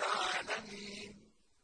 إبراهيم